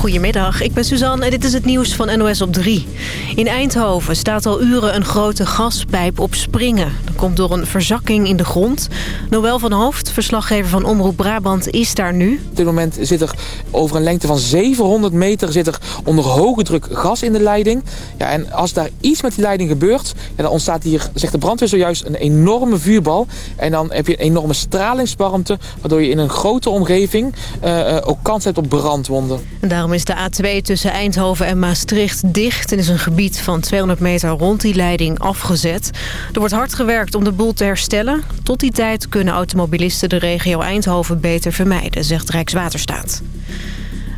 Goedemiddag, ik ben Suzanne en dit is het nieuws van NOS op 3. In Eindhoven staat al uren een grote gaspijp op springen. Komt door een verzakking in de grond. Noël van Hoofd, verslaggever van Omroep Brabant, is daar nu. Op dit moment zit er over een lengte van 700 meter zit er onder hoge druk gas in de leiding. Ja, en als daar iets met die leiding gebeurt, ja, dan ontstaat hier, zegt de brandweer zojuist, een enorme vuurbal. En dan heb je een enorme stralingswarmte, waardoor je in een grote omgeving uh, ook kans hebt op brandwonden. En daarom is de A2 tussen Eindhoven en Maastricht dicht... en is een gebied van 200 meter rond die leiding afgezet. Er wordt hard gewerkt om de boel te herstellen. Tot die tijd kunnen automobilisten de regio Eindhoven beter vermijden, zegt Rijkswaterstaat.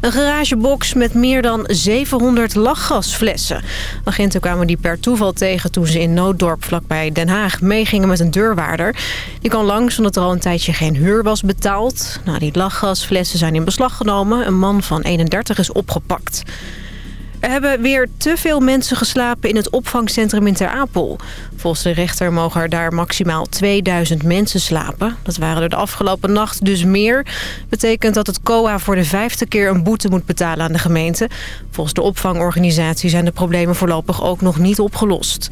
Een garagebox met meer dan 700 lachgasflessen. Agenten kwamen die per toeval tegen toen ze in Nooddorp vlakbij Den Haag meegingen met een deurwaarder. Die kwam langs omdat er al een tijdje geen huur was betaald. Nou, die lachgasflessen zijn in beslag genomen. Een man van 31 is opgepakt. Er hebben weer te veel mensen geslapen in het opvangcentrum in Ter Apel. Volgens de rechter mogen er daar maximaal 2000 mensen slapen. Dat waren er de afgelopen nacht dus meer. Betekent dat het COA voor de vijfde keer een boete moet betalen aan de gemeente. Volgens de opvangorganisatie zijn de problemen voorlopig ook nog niet opgelost.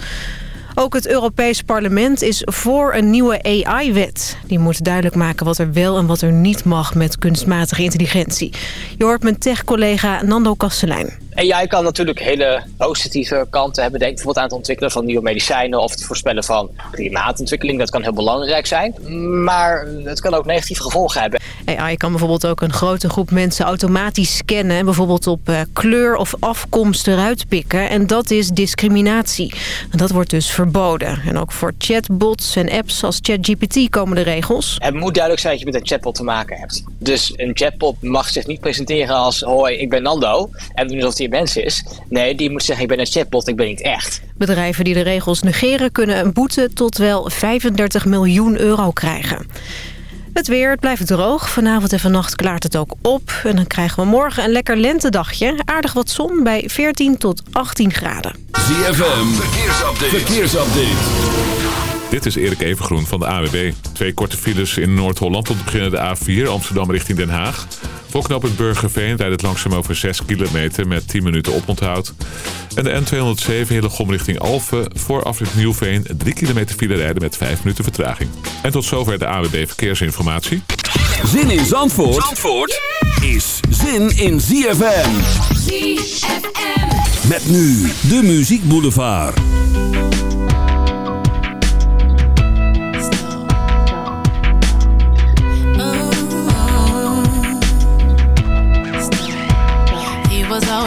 Ook het Europees Parlement is voor een nieuwe AI-wet. Die moet duidelijk maken wat er wel en wat er niet mag met kunstmatige intelligentie. Je hoort mijn tech-collega Nando Kastelein. AI kan natuurlijk hele positieve kanten hebben. Denk bijvoorbeeld aan het ontwikkelen van nieuwe medicijnen of het voorspellen van klimaatontwikkeling. Dat kan heel belangrijk zijn. Maar het kan ook negatieve gevolgen hebben. AI kan bijvoorbeeld ook een grote groep mensen automatisch scannen. En bijvoorbeeld op eh, kleur of afkomst eruit pikken. En dat is discriminatie. En dat wordt dus verboden. En ook voor chatbots en apps als ChatGPT komen de regels. Het moet duidelijk zijn dat je met een chatbot te maken hebt. Dus een chatbot mag zich niet presenteren als... hoi, ik ben Nando. En doen alsof hij mens is. Nee, die moet zeggen ik ben een chatbot, ik ben niet echt. Bedrijven die de regels negeren kunnen een boete tot wel 35 miljoen euro krijgen. Het weer, het blijft droog. Vanavond en vannacht klaart het ook op. En dan krijgen we morgen een lekker lentedagje. Aardig wat zon bij 14 tot 18 graden. ZFM, verkeersupdate. verkeersupdate. Dit is Erik Evengroen van de AWB. Twee korte files in Noord-Holland tot beginnen de A4 Amsterdam richting Den Haag. Voor knooppunt Burgerveen rijdt het langzaam over 6 kilometer met 10 minuten oponthoud. En de N207 Hillegom richting Alphen voor afrit Nieuwveen 3 kilometer file rijden met 5 minuten vertraging. En tot zover de AWB Verkeersinformatie. Zin in Zandvoort, Zandvoort is zin in ZFM. ZFM. Met nu de Muziek Boulevard.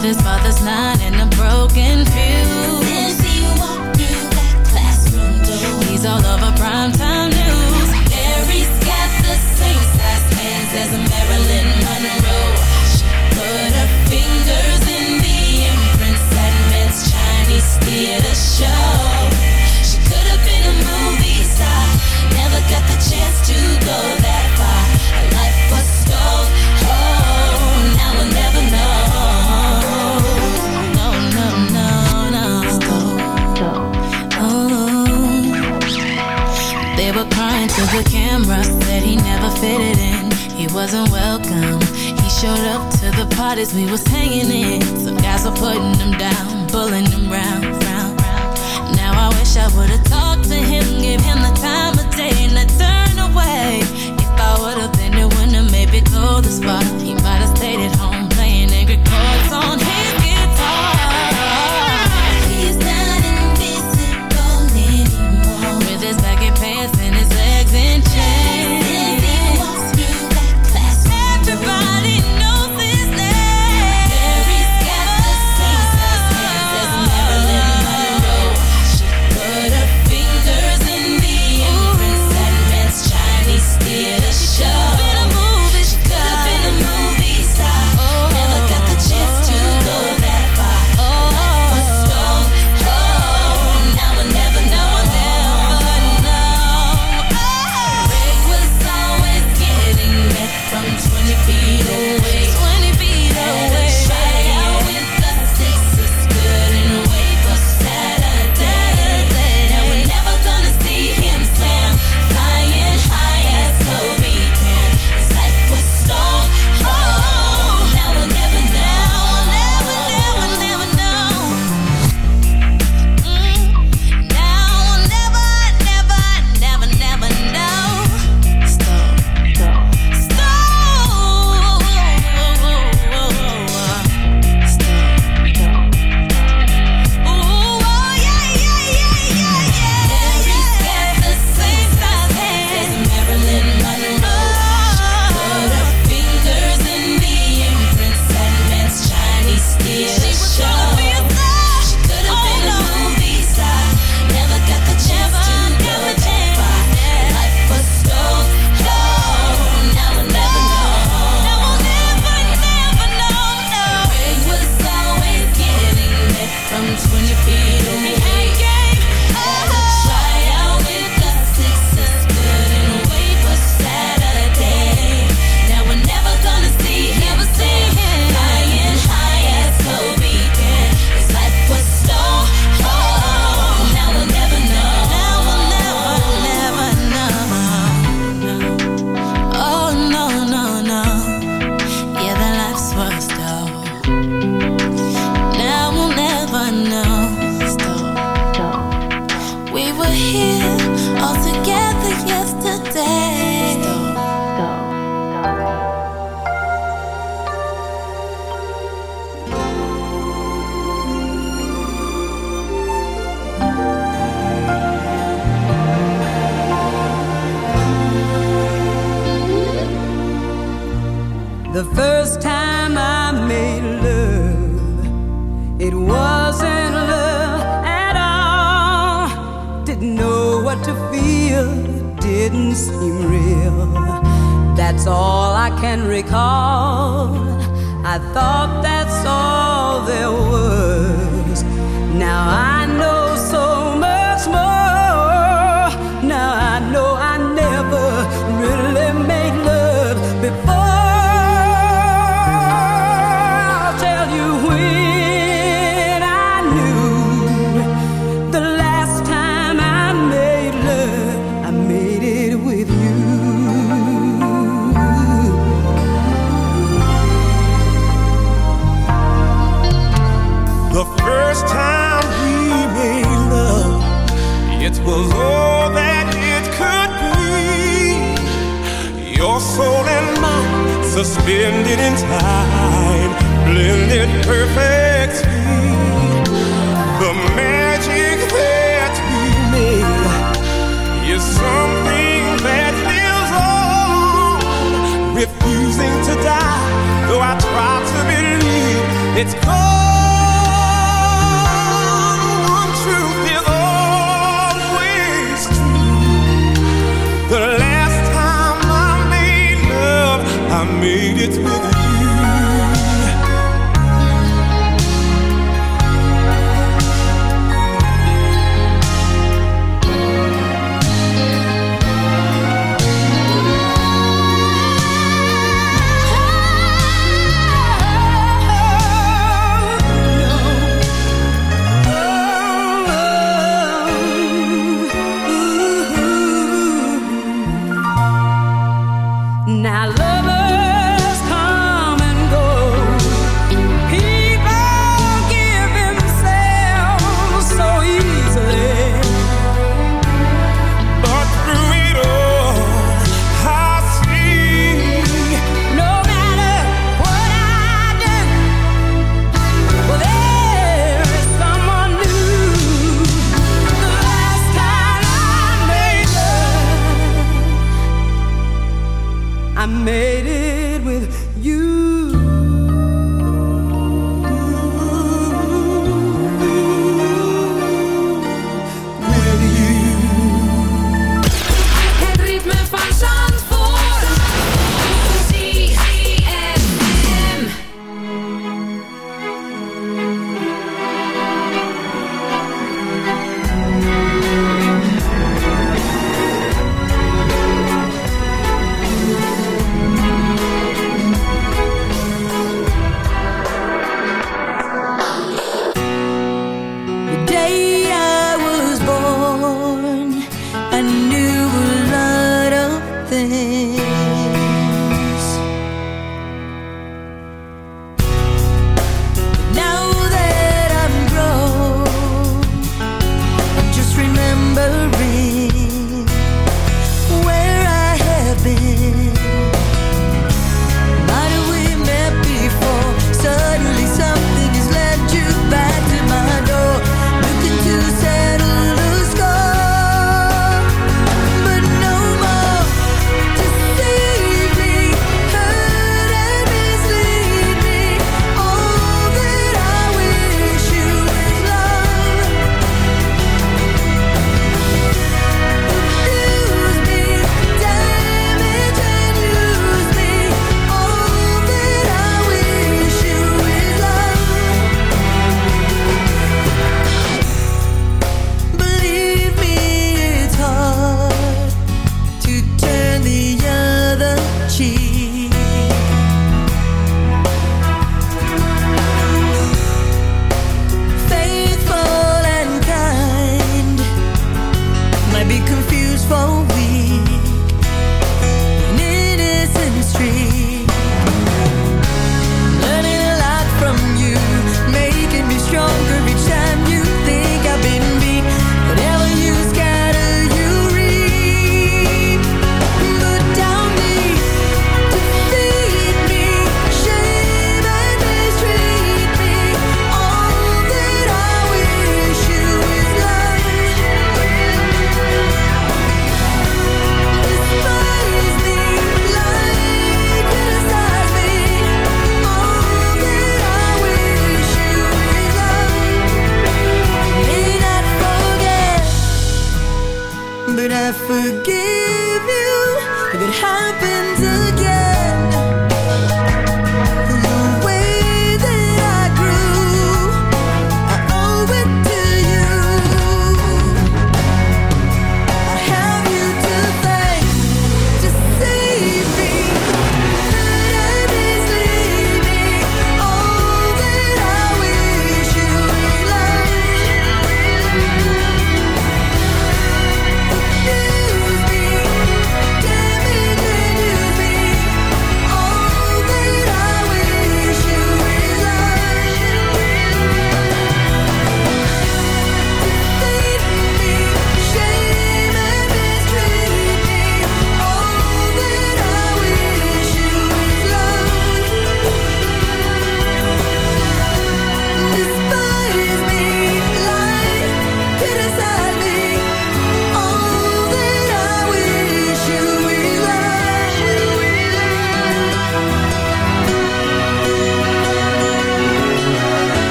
With his father's nine and a broken fuse. Since he walked through that classroom door, he's all over primetime news. Mary's got the same size hands as we was hanging in. Some guys were putting him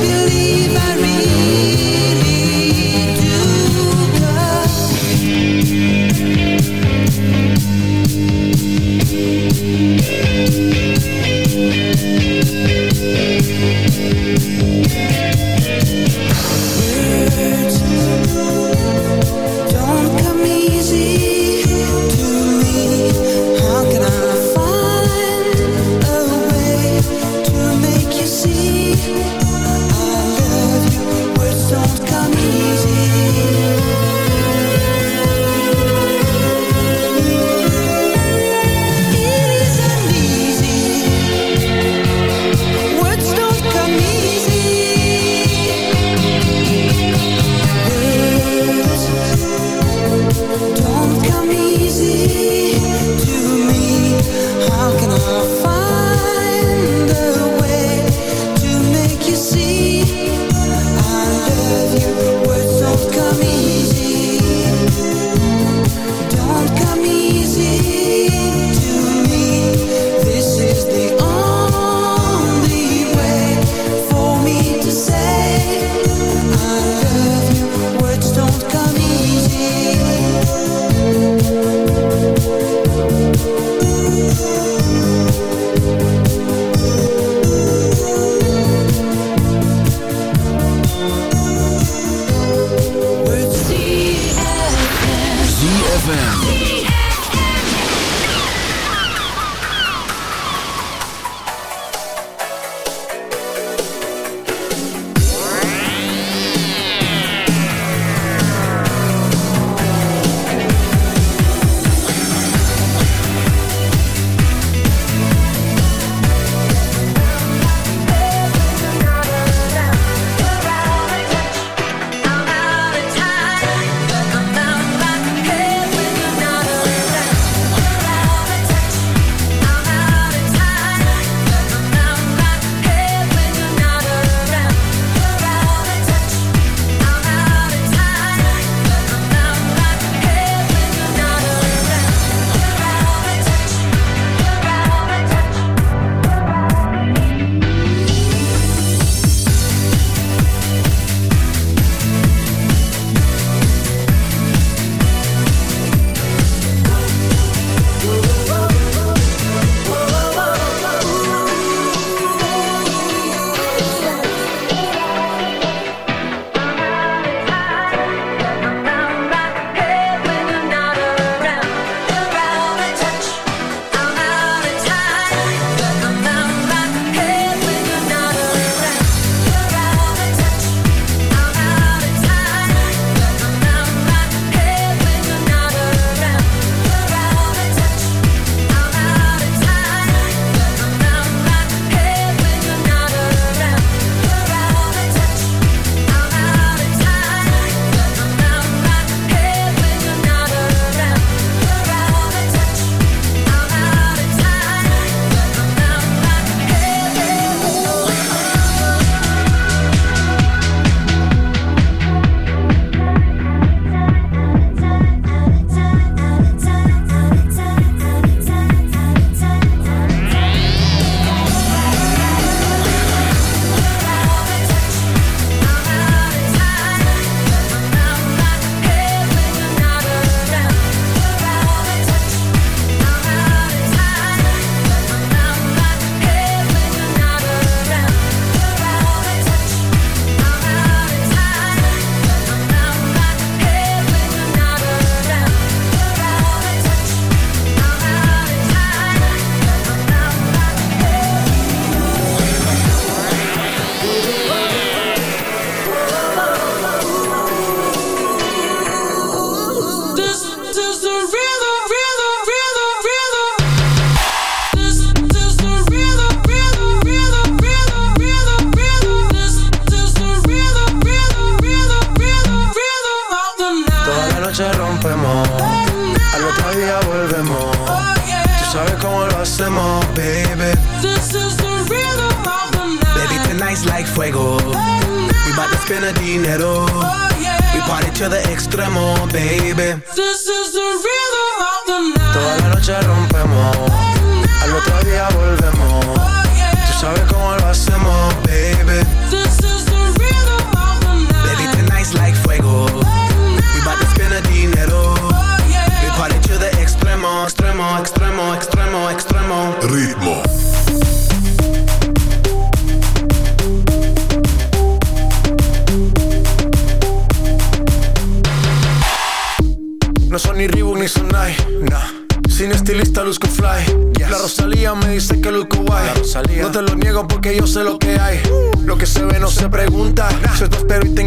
believe.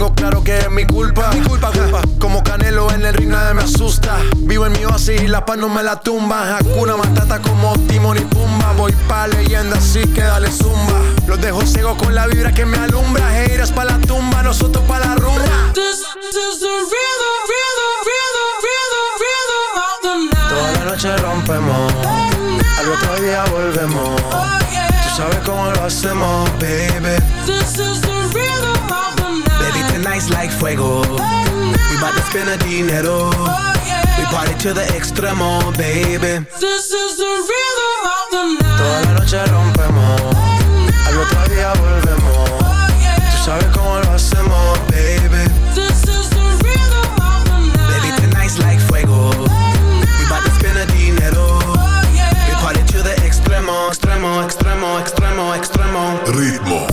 Tengo claro que es mi culpa. Mi culpa, culpa. Como Canelo en el ring nadie me asusta. Vivo en mi oasis y la paz no me la tumba. Hakuna Matata como Timon y Pumba. Voy pa' leyenda así que dale zumba. Los dejo ciego con la vibra que me alumbra. Heiras pa' la tumba, nosotros pa' la rumba. This is the rhythm, rhythm, rhythm, rhythm, rhythm of the night. Toda la noche rompemos. Al otro día volvemos. Tú sabes cómo lo hacemos, baby. This is the rhythm of the night. Baby, tonight's like fuego. We bout to spend a dinero. We party to the extremo, baby. This is the rhythm of the night. Toda la noche rompemos. Al otro día volvemos. Tú sabes cómo lo hacemos, baby. This is the rhythm of the night. Baby, tonight's like fuego. We bout to spend a dinero. We party to the extremo, extremo, extremo, extremo, extremo. Ritmo.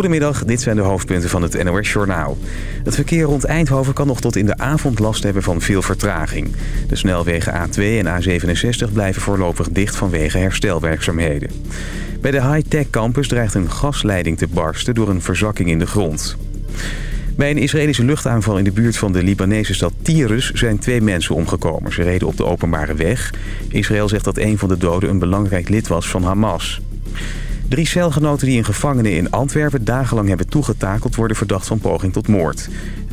Goedemiddag, dit zijn de hoofdpunten van het NOS-journaal. Het verkeer rond Eindhoven kan nog tot in de avond last hebben van veel vertraging. De snelwegen A2 en A67 blijven voorlopig dicht vanwege herstelwerkzaamheden. Bij de high-tech campus dreigt een gasleiding te barsten door een verzakking in de grond. Bij een Israëlische luchtaanval in de buurt van de Libanese stad Tyrus zijn twee mensen omgekomen. Ze reden op de openbare weg. Israël zegt dat een van de doden een belangrijk lid was van Hamas. Drie celgenoten die een gevangene in Antwerpen dagenlang hebben toegetakeld... worden verdacht van poging tot moord.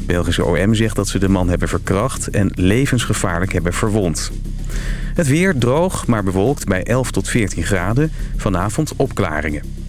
Belgische OM zegt dat ze de man hebben verkracht... en levensgevaarlijk hebben verwond. Het weer droog, maar bewolkt bij 11 tot 14 graden. Vanavond opklaringen.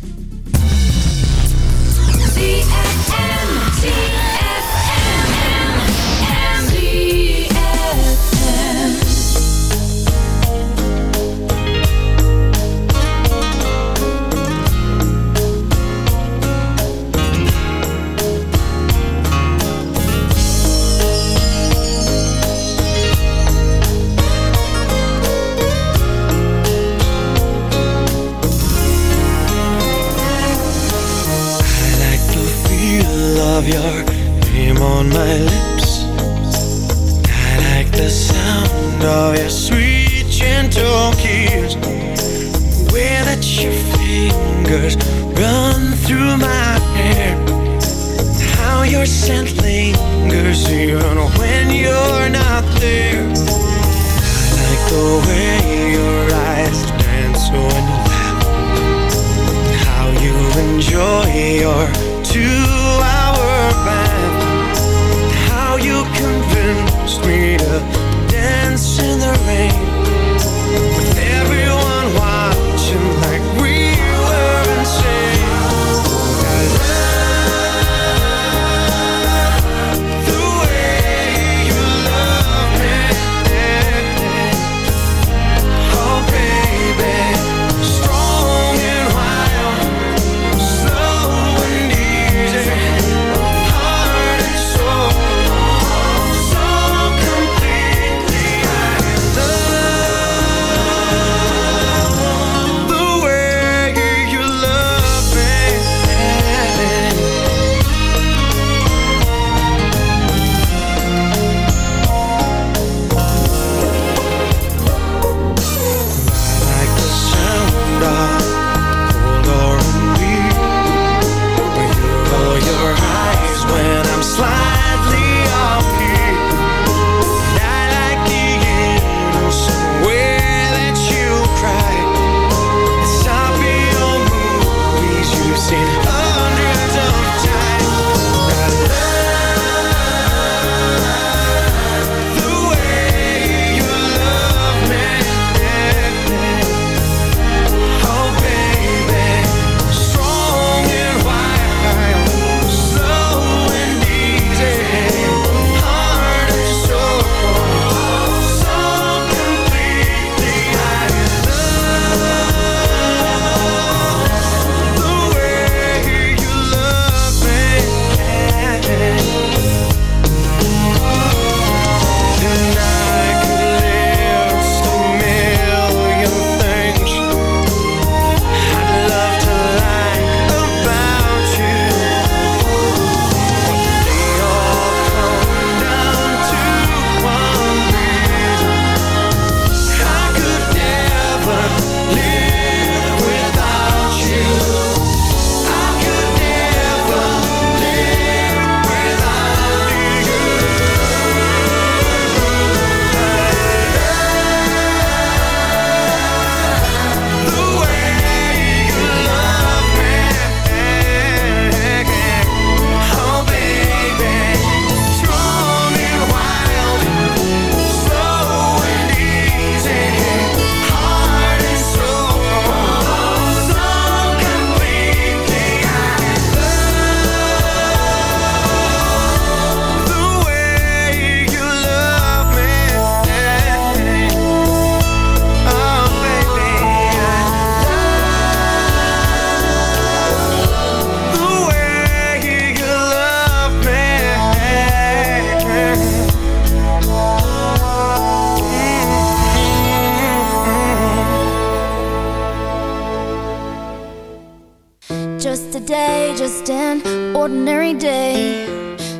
just an ordinary day.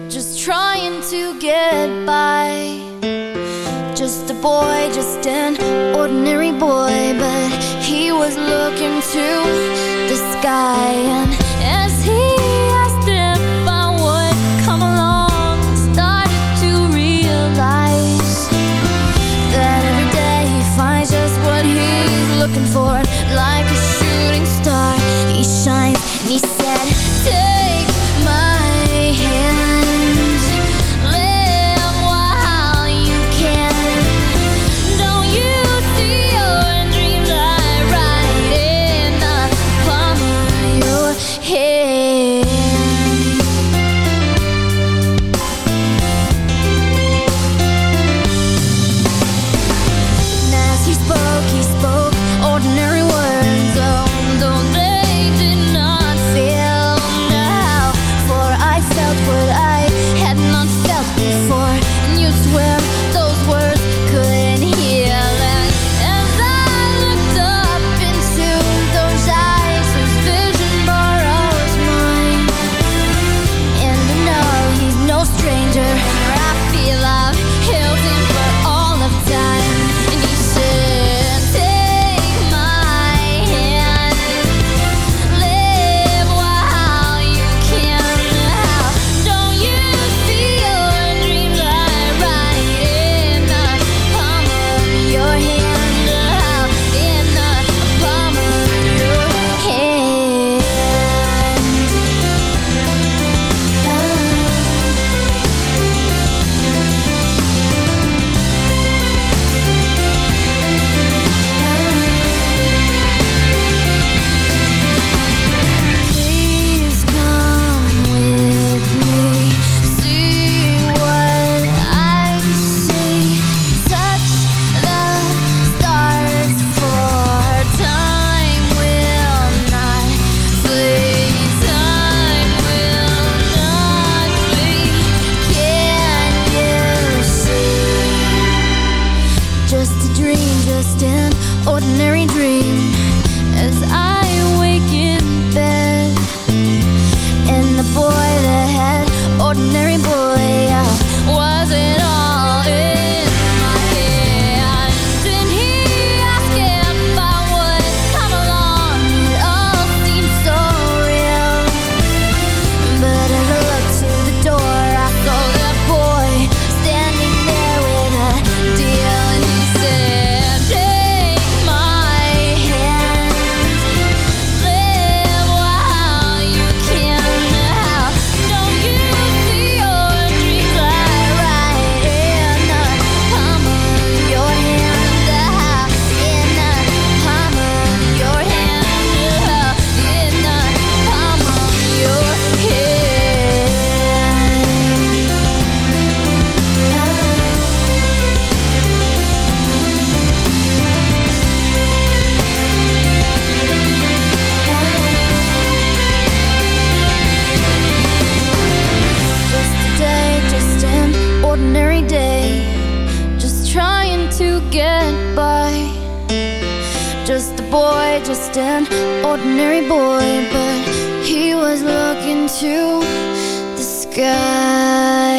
Just trying to get by. Just a boy, just an ordinary boy. But he was looking to the sky. And as he asked if I would come along started to realize That every day he finds just what he's looking for. Like an ordinary boy, but he was looking to the sky.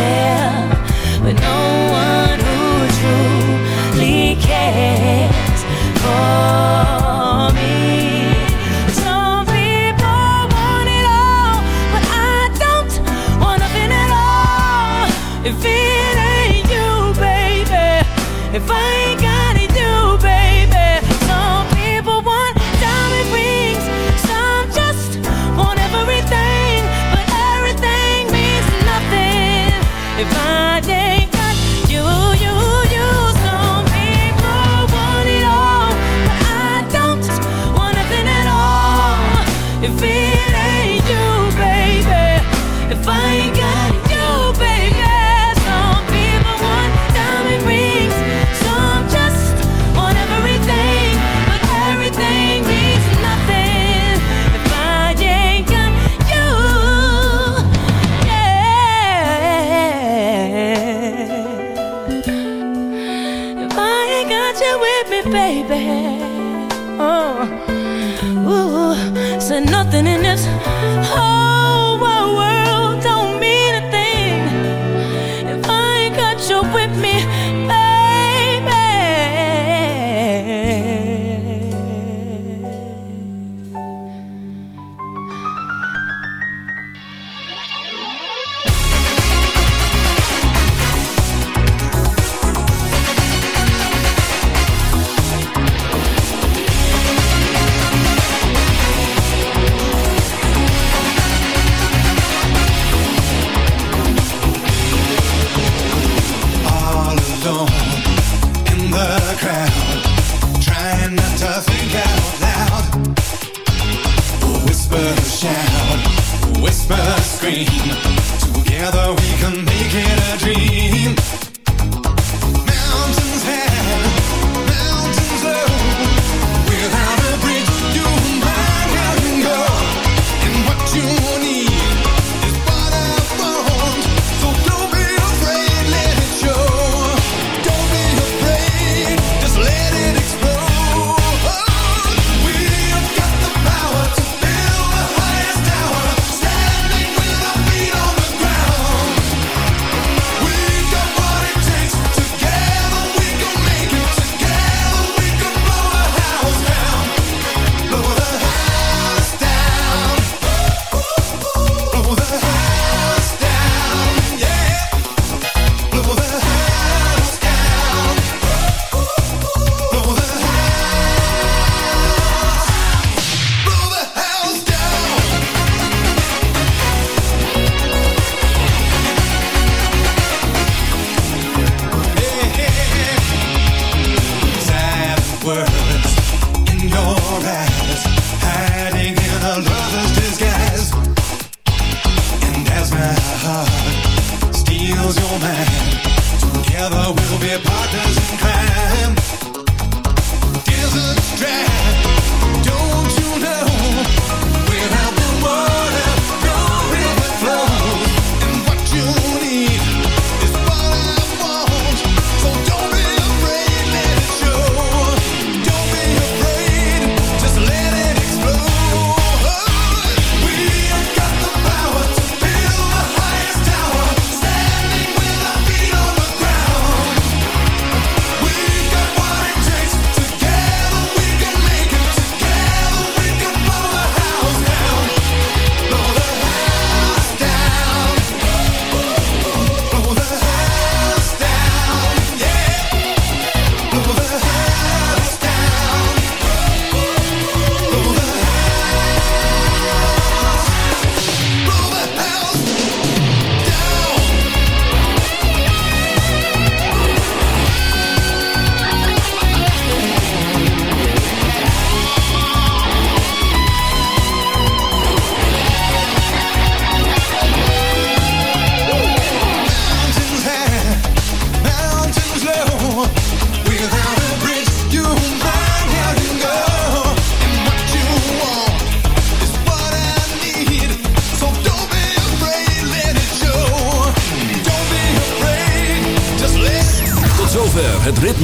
Yeah.